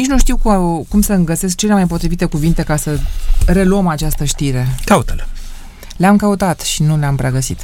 Nici nu știu cu, cum să-mi găsesc cele mai potrivite cuvinte ca să reluăm această știre. Caută-le. Le-am căutat și nu le-am prea găsit.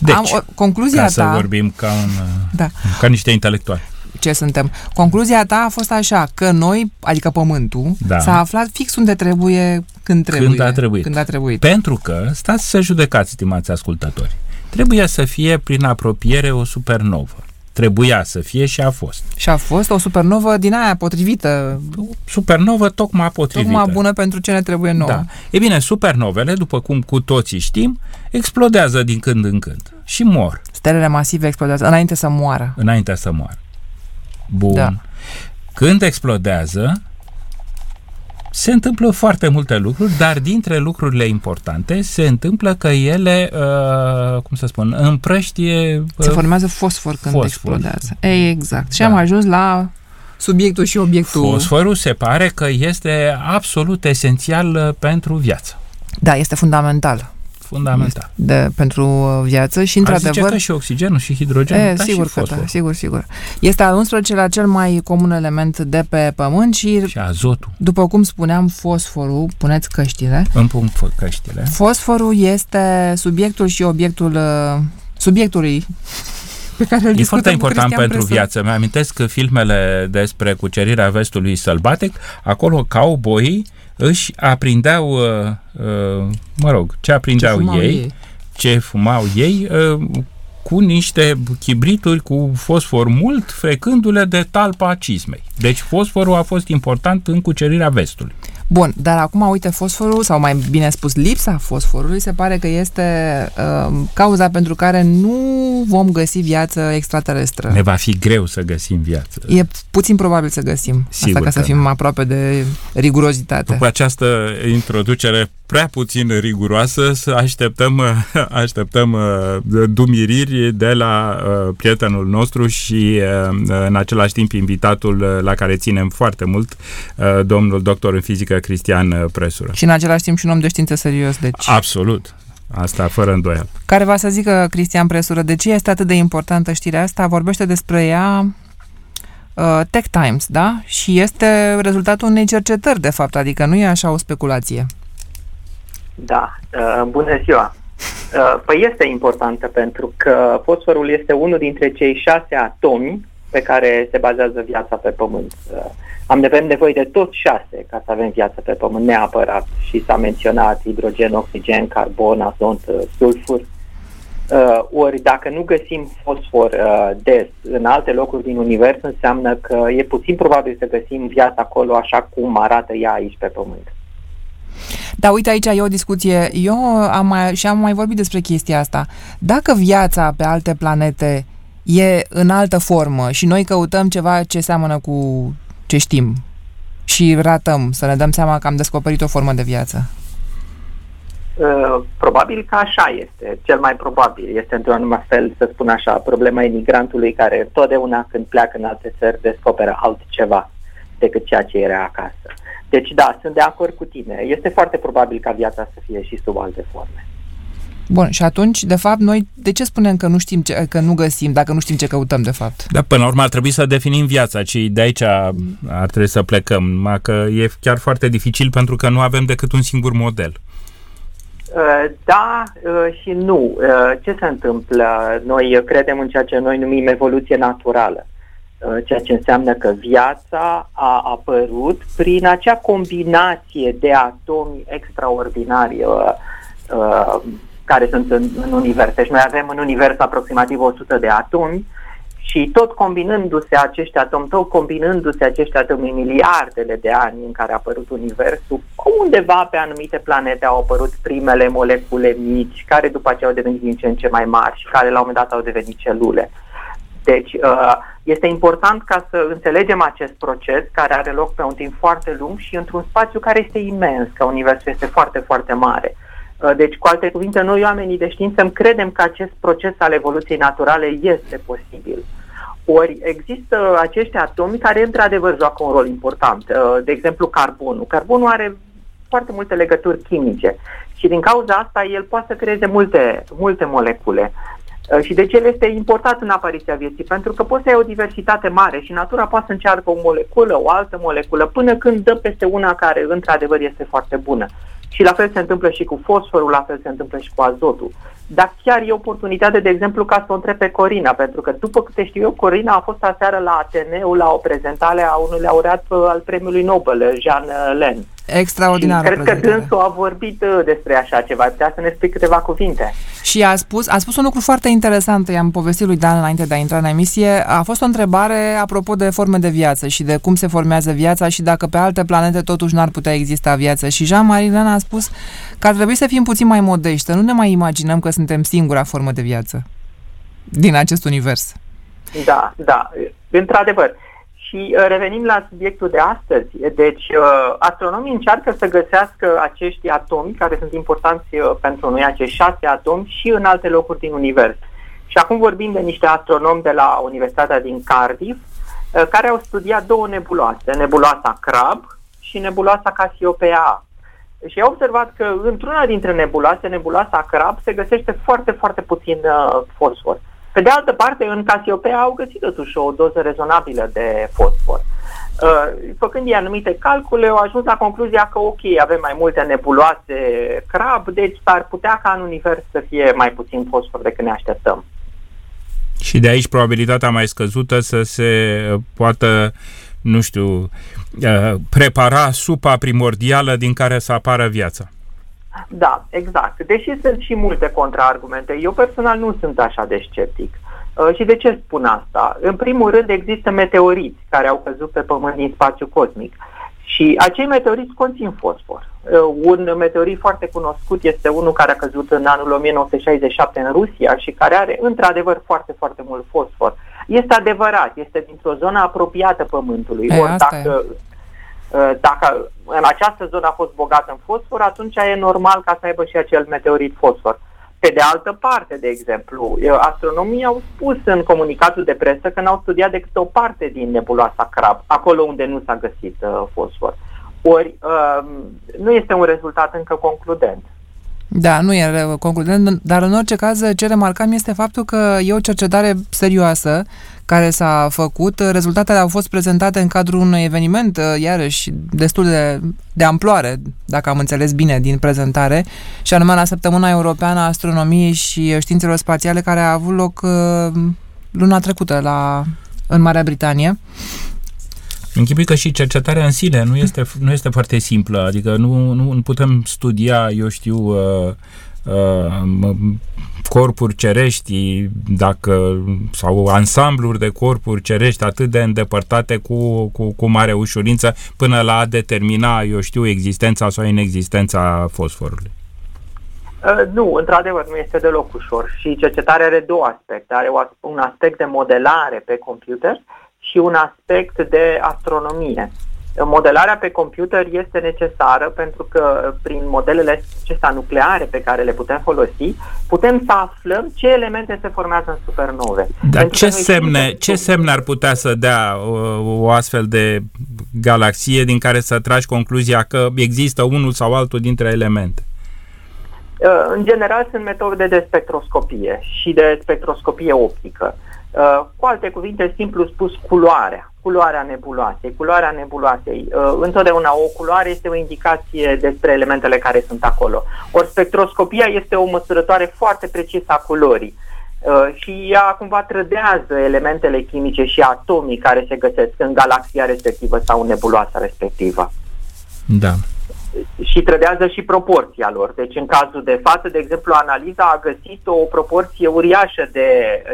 Deci, Am, o, concluzia ca ta... să vorbim ca, un, Da. ca niște intelectuali. ce suntem. Concluzia ta a fost așa, că noi, adică Pământul, Da. s-a aflat fix unde trebuie, când trebuie. Când a trebuit. Când a trebuit. Pentru că, stați să judecați, stimați ascultători, trebuia să fie prin apropiere o supernovă. Trebuia să fie și a fost. Și a fost o supernovă din aia potrivită, O supernovă tocmai potrivită. tocmai bună pentru ce ne trebuie nouă. Da. E bine, supernovele, după cum cu toții știm, explodează din când în când și mor Stelele masive explodează înainte să moară. înainte să moară. Bun. Da. Când explodează, se întâmplă foarte multe lucruri, dar dintre lucrurile importante se întâmplă că ele, uh, cum să spun, împrăștie... Se uh, formează fosfor când fosfor. explodează. Ei, exact. Și Da. am ajuns la subiectul și obiectul. Fosforul se pare că este absolut esențial uh, pentru viață. Da, este fundamental Fundamental. de, pentru uh, viață și, Aș zice într-adevăr, că și oxigenul și hidrogenul, E, dar sigur și că da, fosforul. sigur, sigur. Este al 11-lea cel mai comun element de pe Pământ și, Și azotul. după cum spuneam, fosforul, puneți căștile, Îmi pun fă- căștile. fosforul este subiectul și obiectul uh, subiectului pe care îl E discutăm foarte cu important Cristian pentru Presă. viață. Mi-amintesc că filmele despre cucerirea vestului sălbatic, acolo cowboyii își aprindeau, uh, uh, mă rog, ce aprindeau fumau ei, ei. ce fumau ei, uh, cu niște chibrituri cu fosfor mult, frecându-le de talpa cizmei. Deci fosforul a fost important în cucerirea vestului. Bun, dar acum, uite, fosforul, sau mai bine spus, lipsa fosforului, se pare că este uh, cauza pentru care nu vom găsi viață extraterestră. Ne va fi greu să găsim viață. E puțin probabil să găsim. Sigur Asta ca să că fim da. aproape de rigurozitate. După această introducere prea puțin riguroasă, să așteptăm, așteptăm uh, dumiriri de la uh, prietenul nostru și uh, în același timp invitatul uh, la care ținem foarte mult, uh, domnul doctor în fizică Cristian uh, Presură. Și în același timp și un om de știință serios, deci... Absolut. Asta fără îndoială. Care va să zică Cristian Presură, de ce este atât de importantă știrea asta? Vorbește despre ea uh, Tech Times, da? Și este rezultatul unei cercetări, de fapt, adică nu e așa o speculație. Da, uh, bună ziua! Uh, Păi este importantă pentru că fosforul este unul dintre cei șase atomi pe care se bazează viața pe Pământ. Uh, Am de avem nevoie de toți șase ca să avem viață pe Pământ, neapărat. Și s-a menționat hidrogen, oxigen, carbon, azot, uh, sulfur. Uh, ori dacă nu găsim fosfor uh, des în alte locuri din univers, înseamnă că e puțin probabil să găsim viața acolo așa cum arată ea aici pe Pământ. Dar uite aici e o discuție, eu am mai, și am mai vorbit despre chestia asta. Dacă viața pe alte planete e în altă formă și noi căutăm ceva ce seamănă cu ce știm și ratăm să ne dăm seama că am descoperit o formă de viață. Uh, probabil că așa este, cel mai probabil. Este într-un anumit fel, să spun așa, problema emigrantului care totdeauna când pleacă în alte țări descoperă altceva decât ceea ce era acasă. Deci da, sunt de acord cu tine. Este foarte probabil ca viața să fie și sub alte forme. Bun, și atunci, de fapt, noi de ce spunem că nu știm ce, că nu găsim, dacă nu știm ce căutăm, de fapt? Dar până la urmă ar trebui să definim viața, ci de aici ar trebui să plecăm. Numai că e chiar foarte dificil pentru că nu avem decât un singur model. Uh, Da uh, și nu. Uh, Ce se întâmplă? Noi credem în ceea ce noi numim evoluție naturală, Uh, ceea ce înseamnă că viața a apărut prin acea combinație de atomi extraordinari uh, uh, care sunt în, în univers. Deci noi avem în univers aproximativ 100 de atomi și tot combinându-se acești atomi, tot combinându-se acești atomi în miliardele de ani în care a apărut Universul, undeva pe anumite planete au apărut primele molecule mici, care după aceea au devenit din ce în ce mai mari și care la un moment dat au devenit celule. Deci uh, este important ca să înțelegem acest proces care are loc pe un timp foarte lung și într-un spațiu care este imens, că Universul este foarte, foarte mare. Uh, Deci, cu alte cuvinte, noi oamenii de știință credem că acest proces al evoluției naturale este posibil. Ori există acești atomi care într-adevăr joacă un rol important. Uh, De exemplu, carbonul. Carbonul are foarte multe legături chimice și din cauza asta el poate să creeze multe, multe molecule. Uh, și de ce el este important în apariția vieții? Pentru că poți să ai o diversitate mare și natura poate să încearcă o moleculă, o altă moleculă, până când dă peste una care într-adevăr este foarte bună. Și la fel se întâmplă și cu fosforul, la fel se întâmplă și cu azotul. Dar chiar e oportunitate, de exemplu, ca să o întreb pe Corina, pentru că după câte știu eu, Corina a fost aseară la Ateneu la o prezentare a unui laureat uh, al premiului Nobel, Jean Len. Extraordinar. Cred că dânsul a vorbit uh, despre așa ceva. Putea să ne spui câteva cuvinte. Și a spus, a spus un lucru foarte interesant, i-am povestit lui Dan înainte de a intra în emisie. A fost o întrebare apropo de forme de viață și de cum se formează viața și dacă pe alte planete totuși n-ar putea exista viață. Și Jean-Marie Len a spus că ar trebui să fim puțin mai modești, să nu ne mai imaginăm că suntem singura formă de viață din acest univers. Da, da, într-adevăr. Și uh, revenim la subiectul de astăzi. Deci, uh, astronomii încearcă să găsească acești atomi care sunt importanți uh, pentru noi, acești șase atomi, și în alte locuri din univers. Și acum vorbim de niște astronomi de la Universitatea din Cardiff, care au studiat două nebuloase, nebuloasa Crab și nebuloasa Cassiopeia. Și au observat că într-una dintre nebuloase, nebuloasa Crab, se găsește foarte, foarte puțin uh, fosfor. Pe de altă parte, în Casiopea au găsit totuși o doză rezonabilă de fosfor. Uh, făcând ei anumite calcule, au ajuns la concluzia că, ok, avem mai multe nebuloase crab, deci s-ar putea ca în univers să fie mai puțin fosfor decât ne așteptăm. Și de aici probabilitatea mai scăzută să se poată, nu știu, uh, prepara supa primordială din care să apară viața. Da, exact. Deși sunt și multe contraargumente, eu personal nu sunt așa de sceptic. Uh, și de ce spun asta? În primul rând există meteoriți care au căzut pe Pământ din spațiu cosmic și acei meteoriți conțin fosfor. Uh, un meteorit foarte cunoscut este unul care a căzut în anul 1967 în Rusia și care are într-adevăr foarte, foarte mult fosfor. Este adevărat, este dintr-o zonă apropiată Pământului. E, Ori dacă e. Uh, dacă în această zonă a fost bogată în fosfor, atunci e normal ca să aibă și acel meteorit fosfor. Pe de altă parte, de exemplu, astronomii au spus în comunicatul de presă că n-au studiat decât o parte din nebuloasa Crab, acolo unde nu s-a găsit uh, fosfor. Ori uh, nu este un rezultat încă concludent. Da, nu e concludent, dar în orice caz ce remarcam este faptul că e o cercetare serioasă care s-a făcut. Rezultatele au fost prezentate în cadrul unui eveniment, iarăși, destul de, de amploare, dacă am înțeles bine din prezentare, și anume la Săptămâna Europeană a Astronomiei și Științelor Spațiale, care a avut loc uh, luna trecută la, în Marea Britanie. Închipui că și cercetarea în sine nu este, nu este foarte simplă, adică nu, nu putem studia, eu știu, uh, uh, corpuri cerești, dacă, sau ansambluri de corpuri cerești atât de îndepărtate cu, cu, cu mare ușurință până la a determina, eu știu, existența sau inexistența fosforului. Uh, nu, într-adevăr, nu este deloc ușor și cercetarea are două aspecte. Are un aspect de modelare pe computer și un aspect de astronomie. Modelarea pe computer este necesară pentru că prin modelele acestea nucleare pe care le putem folosi, putem să aflăm ce elemente se formează în supernove. Dar ce semne, ce semne ar putea să dea o, o astfel de galaxie din care să tragi concluzia că există unul sau altul dintre elemente? În general sunt metode de spectroscopie și de spectroscopie optică. Uh, cu alte cuvinte, simplu spus, culoarea. Culoarea nebuloasei. Culoarea nebuloasei. Uh, întotdeauna o culoare este o indicație despre elementele care sunt acolo. Ori spectroscopia este o măsurătoare foarte precisă a culorii. Uh, și ea cumva trădează elementele chimice și atomii care se găsesc în galaxia respectivă sau în nebuloasa respectivă. Da. Și trădează și proporția lor. Deci în cazul de față, de exemplu, analiza a găsit o proporție uriașă de,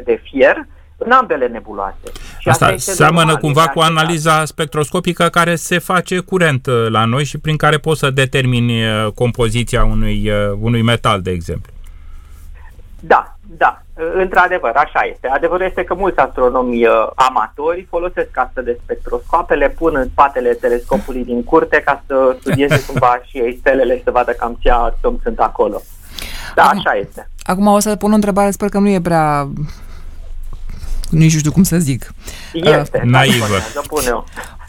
de fier uh, în ambele nebuloase. Și asta, asta seamănă normal, cumva cu analiza spectroscopică care se face curent uh, la noi și prin care poți să determini uh, compoziția unui, uh, unui metal, de exemplu. Da, da, într-adevăr, așa este. Adevărul este că mulți astronomi uh, amatori folosesc astfel de spectroscope, le pun în spatele telescopului din curte ca să studieze cumva și ei stelele și să vadă cam ce atomi sunt acolo. Da, acum, așa este. Acum o să pun o întrebare, sper că nu e prea nici nu știu cum să zic. Este, uh, naivă.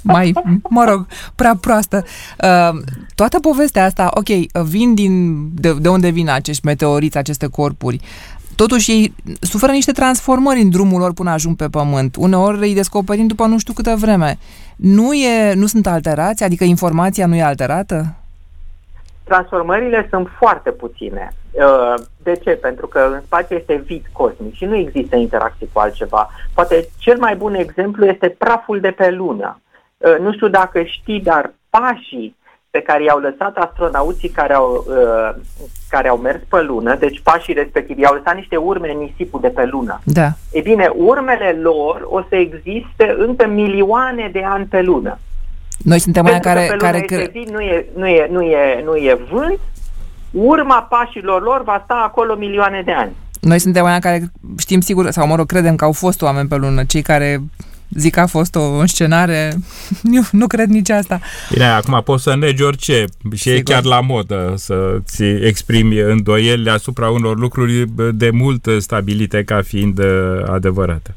Mai, mă rog, prea proastă. Uh, toată povestea asta, ok, vin din, de, de unde vin acești meteoriți, aceste corpuri, totuși ei suferă niște transformări în drumul lor până ajung pe pământ. Uneori îi descoperim după nu știu câtă vreme. Nu, e, nu sunt alterați? Adică informația nu e alterată? Transformările sunt foarte puține. Uh, de ce? Pentru că în spațiu este vid cosmic și nu există interacție cu altceva. Poate cel mai bun exemplu este praful de pe lună. Uh, nu știu dacă știi, dar pașii pe care i-au lăsat astronauții care au, uh, care au mers pe lună, deci pașii respectivi, i-au lăsat niște urme în nisipul de pe lună. Da. E bine, urmele lor o să existe încă milioane de ani pe lună. Noi suntem Pentru care... că pe care lună este vid, nu e, nu, e, nu, e, nu e vânt, urma pașilor lor va sta acolo milioane de ani. Noi suntem aia care știm sigur, sau mă rog, credem că au fost oameni pe lună, cei care zic că a fost o înscenare, eu nu cred nici asta. Bine, acum poți să negi orice și Sigur. e chiar la modă să-ți exprimi îndoieli asupra unor lucruri de mult stabilite ca fiind adevărate.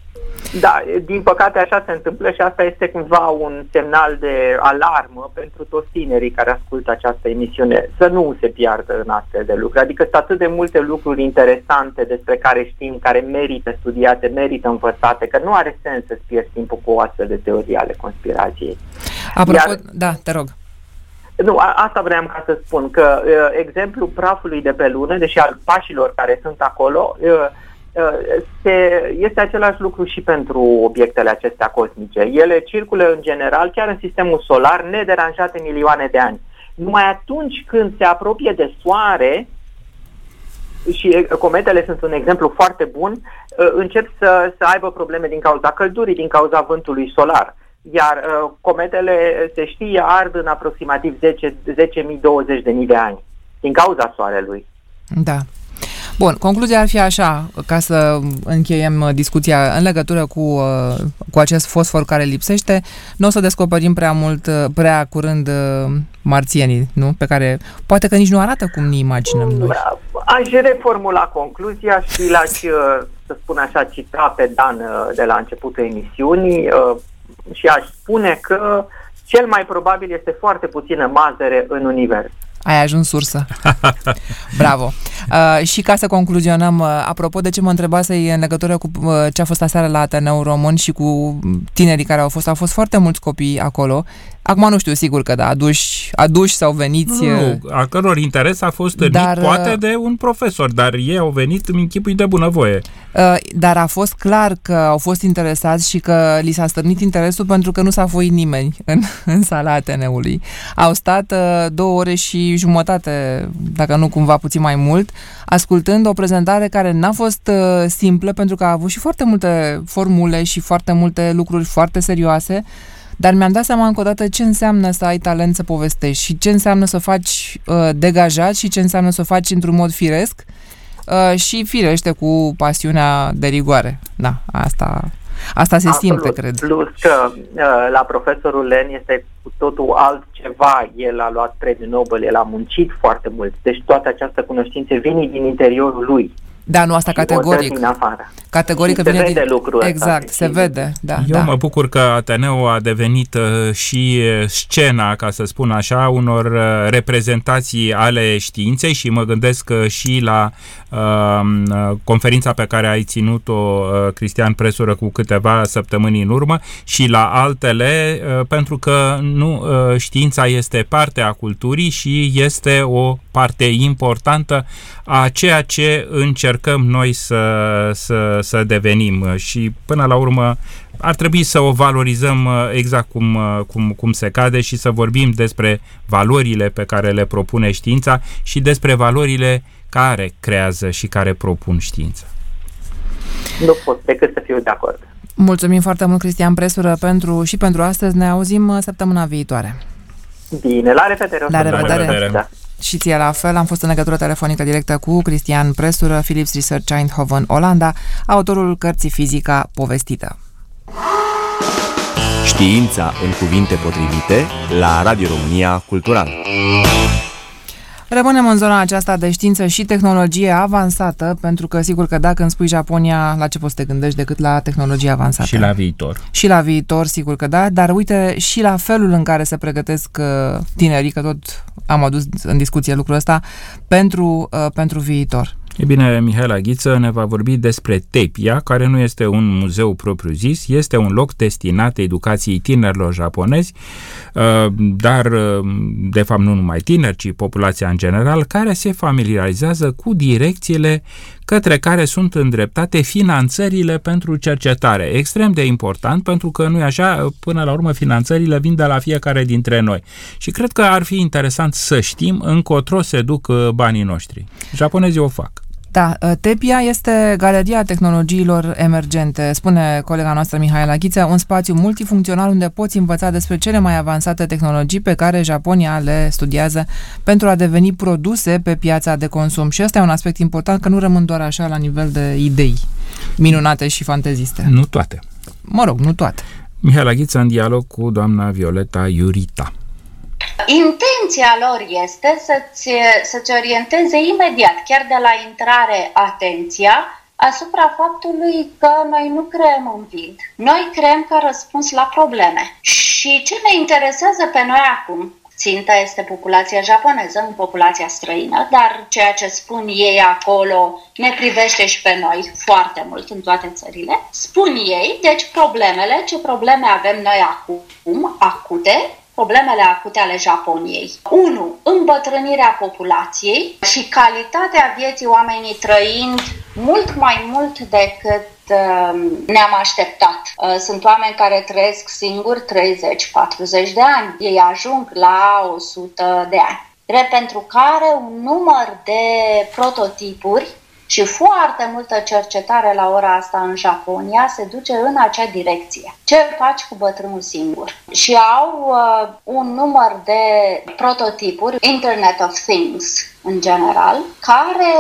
Da, din păcate așa se întâmplă și asta este cumva un semnal de alarmă pentru toți tinerii care ascultă această emisiune, să nu se piardă în astfel de lucruri. Adică sunt atât de multe lucruri interesante despre care știm, care merită studiate, merită învățate, că nu are sens să-ți pierzi timpul cu o astfel de teorie ale conspirației. Apropo, Iar, da, te rog. Nu, a, asta vreau ca să spun, că uh, exemplul prafului de pe lună, deși al pașilor care sunt acolo, uh, se, este același lucru și pentru obiectele acestea cosmice. Ele circulă în general chiar în sistemul solar, nederanjate milioane de ani. Numai atunci când se apropie de Soare, și cometele sunt un exemplu foarte bun, încep să, să aibă probleme din cauza căldurii, din cauza vântului solar. Iar cometele, se știe, ard în aproximativ 10.000-20.000 de ani, din cauza Soarelui. Da. Bun, concluzia ar fi așa, ca să încheiem uh, discuția în legătură cu, uh, cu acest fosfor care lipsește, nu o să descoperim prea mult, uh, prea curând marțienii, nu? Pe care poate că nici nu arată cum ne imaginăm noi. Aș reformula concluzia și l-aș, să spun așa, cita pe Dan de la începutul emisiunii și aș spune că cel mai probabil este foarte puțină mazăre în univers. Ai ajuns sursă. Bravo. Uh, și ca să concluzionăm, uh, apropo de ce mă întrebase în legătură cu uh, ce a fost aseară la Ateneu Român și cu tinerii care au fost, au fost foarte mulți copii acolo. Acum nu știu sigur că da, aduși, aduși sau veniți... Nu, uh, a căror interes a fost târnit dar, poate uh, de un profesor, dar ei au venit în închipui de bunăvoie. Uh, dar a fost clar că au fost interesați și că li s-a stârnit interesul pentru că nu s-a foit nimeni în, în sala Ateneului. Au stat uh, două ore și jumătate, dacă nu cumva puțin mai mult, ascultând o prezentare care n-a fost uh, simplă pentru că a avut și foarte multe formule și foarte multe lucruri foarte serioase, dar mi-am dat seama încă o dată ce înseamnă să ai talent să povestești și ce înseamnă să faci uh, degajat și ce înseamnă să faci într-un mod firesc uh, și firește cu pasiunea de rigoare. Da, asta Asta se Absolut. simte, cred. Plus că uh, la profesorul Len este cu totul altceva. El a luat premiul Nobel, el a muncit foarte mult. Deci toată această cunoștință vine din interiorul lui. Da, nu asta categoric. Din afară. Categoric și vine se vede din... lucrul Exact, se vede, da. Eu da. mă bucur că Ateneu a devenit uh, și uh, scena, ca să spun așa, unor uh, reprezentații ale științei și mă gândesc și la uh, conferința pe care ai ținut-o, uh, Cristian Presură, cu câteva săptămâni în urmă și la altele, uh, pentru că nu uh, știința este parte a culturii și este o parte importantă a ceea ce încercăm noi să, să, să devenim și până la urmă ar trebui să o valorizăm exact cum, cum, cum se cade și să vorbim despre valorile pe care le propune știința și despre valorile care creează și care propun știința. Nu pot decât să fiu de acord. Mulțumim foarte mult, Cristian Presură, pentru, și pentru astăzi. Ne auzim săptămâna viitoare. Bine, la revedere. La revedere. La revedere. Da. Și ție la fel, am fost în legătură telefonică directă cu Cristian Presură, Philips Research Eindhoven, Olanda, autorul cărții Fizica povestită. Știința în cuvinte potrivite la Radio România Cultural. Rămânem în zona aceasta de știință și tehnologie avansată, pentru că sigur că dacă îmi spui Japonia, la ce poți să te gândești decât la tehnologie avansată? Și la viitor. Și la viitor, sigur că da, dar uite și la felul în care se pregătesc uh, tinerii, că tot am adus în discuție lucrul ăsta, pentru, uh, pentru viitor. E bine, Mihaela Ghiță ne va vorbi despre Tepia, care nu este un muzeu propriu-zis, este un loc destinat educației tinerilor japonezi, uh, dar uh, de fapt nu numai tineri, ci populația în general, care se familiarizează cu direcțiile către care sunt îndreptate finanțările pentru cercetare. Extrem de important pentru că nu e așa, până la urmă finanțările vin de la fiecare dintre noi. Și cred că ar fi interesant să știm încotro se duc uh, banii noștri. Japonezii o fac. Da, uh, Tepia este Galeria Tehnologiilor Emergente, spune colega noastră Mihaela Ghiță, un spațiu multifuncțional unde poți învăța despre cele mai avansate tehnologii pe care Japonia le studiază pentru a deveni produse pe piața de consum. Și ăsta e un aspect important, că nu rămân doar așa la nivel de idei minunate și fanteziste. Nu toate. Mă rog, nu toate. Mihaela Ghiță în dialog cu doamna Violeta Iurita. Intenția lor este să-ți, să-ți orienteze imediat, chiar de la intrare, atenția asupra faptului că noi nu creăm un vid. Noi creăm ca răspuns la probleme. Și ce ne interesează pe noi acum? Ținta este populația japoneză, nu populația străină, dar ceea ce spun ei acolo ne privește și pe noi foarte mult în toate țările. Spun ei, deci problemele, ce probleme avem noi acum, acute, problemele acute ale Japoniei. 1. Îmbătrânirea populației și calitatea vieții oamenii trăind mult mai mult decât um, ne-am așteptat. Uh, sunt oameni care trăiesc singuri 30-40 de ani. Ei ajung la 100 de ani. pentru care un număr de prototipuri și foarte multă cercetare la ora asta în Japonia se duce în acea direcție. Ce faci cu bătrânul singur? Și au uh, un număr de prototipuri, Internet of Things în general, care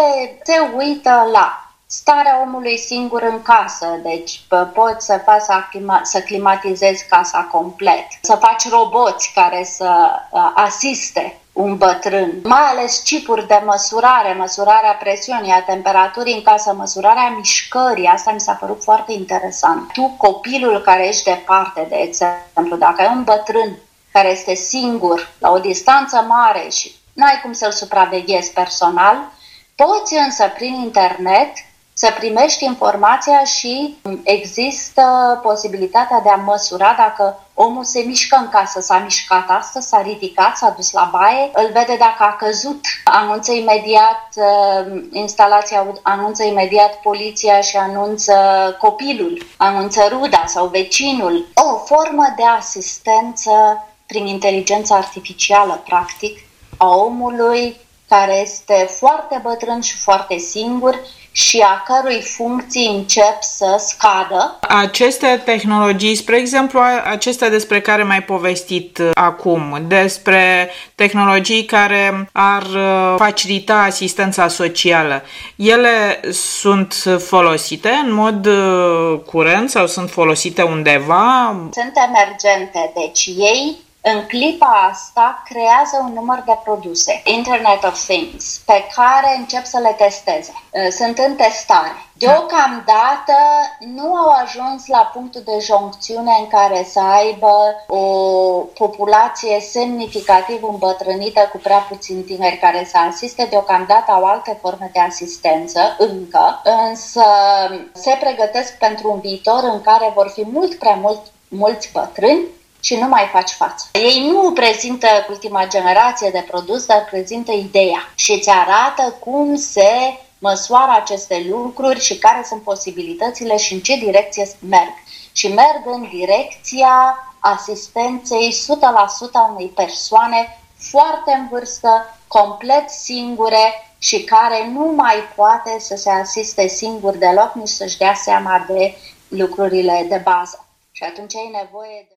se uită la starea omului singur în casă, deci poți să faci să, aclima, să climatizezi casa complet, să faci roboți care să uh, asiste un bătrân, mai ales chipuri de măsurare, măsurarea presiunii, a temperaturii în casă, măsurarea mișcării, asta mi s-a părut foarte interesant. Tu, copilul care ești departe, de exemplu, dacă ai un bătrân care este singur, la o distanță mare și n-ai cum să-l supraveghezi personal, poți însă prin internet să primești informația și există posibilitatea de a măsura dacă omul se mișcă în casă, s-a mișcat astăzi, s-a ridicat, s-a dus la baie, îl vede dacă a căzut, anunță imediat uh, instalația, anunță imediat poliția și anunță copilul, anunță ruda sau vecinul. O formă de asistență prin inteligență artificială, practic, a omului care este foarte bătrân și foarte singur și a cărui funcții încep să scadă. Aceste tehnologii, spre exemplu, acestea despre care mai povestit uh, acum, despre tehnologii care ar uh, facilita asistența socială, ele sunt folosite în mod uh, curent sau sunt folosite undeva? Sunt emergente, deci ei în clipa asta creează un număr de produse, Internet of Things, pe care încep să le testeze. Uh, sunt în testare. Deocamdată nu au ajuns la punctul de joncțiune în care să aibă o populație semnificativ îmbătrânită cu prea puțini tineri care să asiste. Deocamdată au alte forme de asistență încă, însă se pregătesc pentru un viitor în care vor fi mult prea mult, mulți bătrâni și nu mai faci față. Ei nu prezintă ultima generație de produs, dar prezintă ideea și îți arată cum se măsoară aceste lucruri și care sunt posibilitățile și în ce direcție merg. Și merg în direcția asistenței 100% a unei persoane foarte în vârstă, complet singure și care nu mai poate să se asiste singur deloc, nici să-și dea seama de lucrurile de bază. Și atunci ai nevoie de